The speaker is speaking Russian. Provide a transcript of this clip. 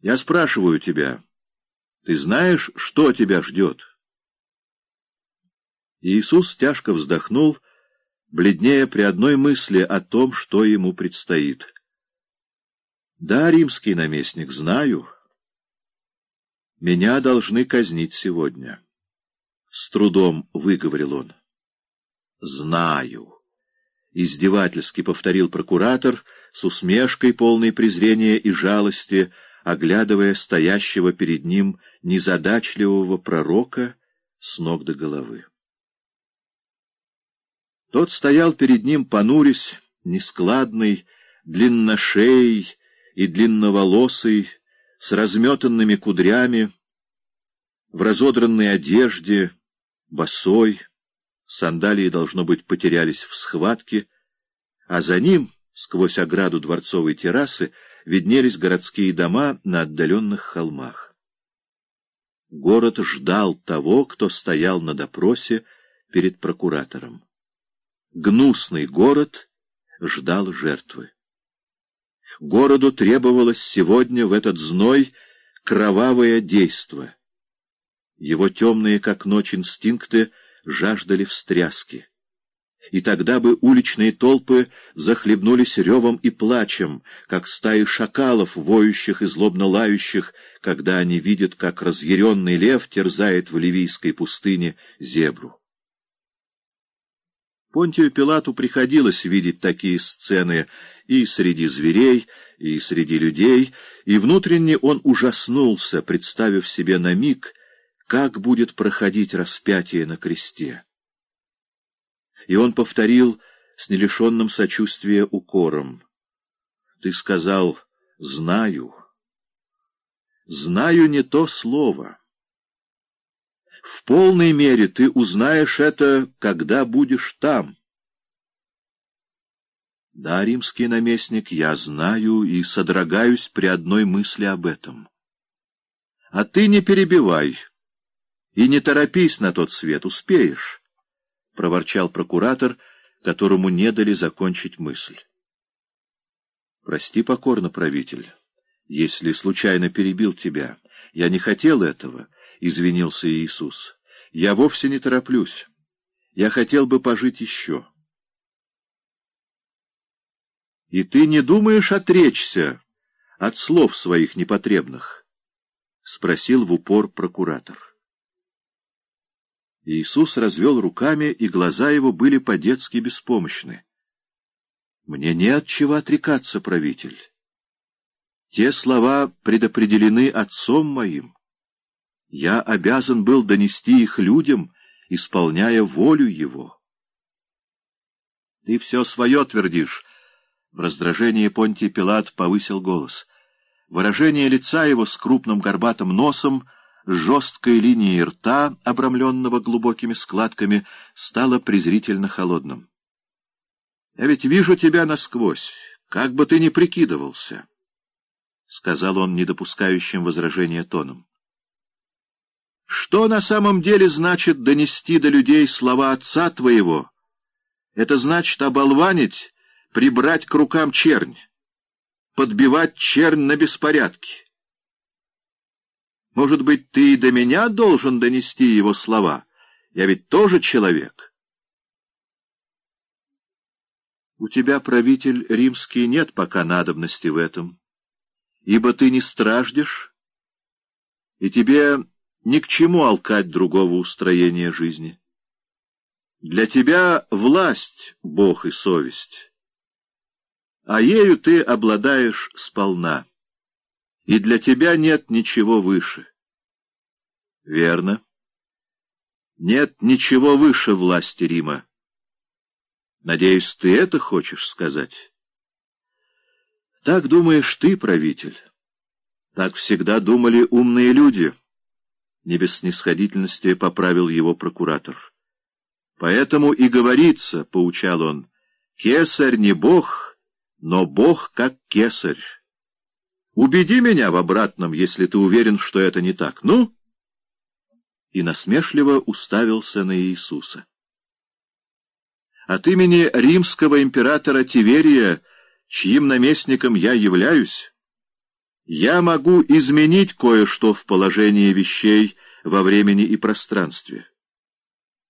Я спрашиваю тебя, ты знаешь, что тебя ждет? Иисус тяжко вздохнул, бледнее при одной мысли о том, что ему предстоит. Да, римский наместник, знаю. Меня должны казнить сегодня. С трудом выговорил он. Знаю. Издевательски повторил прокуратор с усмешкой, полной презрения и жалости, оглядывая стоящего перед ним незадачливого пророка с ног до головы. Тот стоял перед ним, понурясь, нескладный, длинношеей и длинноволосый, с разметанными кудрями, в разодранной одежде, босой, сандалии, должно быть, потерялись в схватке, а за ним, сквозь ограду дворцовой террасы, виднелись городские дома на отдаленных холмах. Город ждал того, кто стоял на допросе перед прокуратором гнусный город ждал жертвы. Городу требовалось сегодня в этот зной кровавое действо. Его темные, как ночь, инстинкты жаждали встряски. И тогда бы уличные толпы захлебнулись ревом и плачем, как стаи шакалов, воющих и злобно лающих, когда они видят, как разъяренный лев терзает в ливийской пустыне зебру. Понтию Пилату приходилось видеть такие сцены и среди зверей, и среди людей, и внутренне он ужаснулся, представив себе на миг, как будет проходить распятие на кресте. И он повторил с нелишенным сочувствия укором. «Ты сказал «знаю». «Знаю» не то слово». В полной мере ты узнаешь это, когда будешь там. Да, римский наместник, я знаю и содрогаюсь при одной мысли об этом. А ты не перебивай и не торопись на тот свет, успеешь, — проворчал прокуратор, которому не дали закончить мысль. Прости покорно, правитель, если случайно перебил тебя. Я не хотел этого, —— извинился Иисус. — Я вовсе не тороплюсь. Я хотел бы пожить еще. — И ты не думаешь отречься от слов своих непотребных? — спросил в упор прокуратор. Иисус развел руками, и глаза его были по-детски беспомощны. — Мне не от чего отрекаться, правитель. Те слова предопределены отцом моим. Я обязан был донести их людям, исполняя волю его. Ты все свое твердишь. В раздражении Понтий Пилат повысил голос. Выражение лица его с крупным горбатым носом, жесткой линией рта, обрамленного глубокими складками, стало презрительно холодным. «Я ведь вижу тебя насквозь, как бы ты ни прикидывался», — сказал он недопускающим возражения тоном. Что на самом деле значит донести до людей слова отца твоего? Это значит оболванить, прибрать к рукам чернь, подбивать чернь на беспорядки. Может быть, ты и до меня должен донести его слова? Я ведь тоже человек. У тебя, правитель римский, нет пока надобности в этом, ибо ты не страждешь, и тебе ни к чему алкать другого устроения жизни. Для тебя власть, Бог и совесть, а ею ты обладаешь сполна, и для тебя нет ничего выше. Верно. Нет ничего выше власти Рима. Надеюсь, ты это хочешь сказать? Так думаешь ты, правитель. Так всегда думали умные люди — не без снисходительности поправил его прокуратор. Поэтому и говорится, — поучал он, — кесарь не бог, но бог как кесарь. Убеди меня в обратном, если ты уверен, что это не так. Ну? И насмешливо уставился на Иисуса. От имени римского императора Тиверия, чьим наместником я являюсь, Я могу изменить кое-что в положении вещей во времени и пространстве.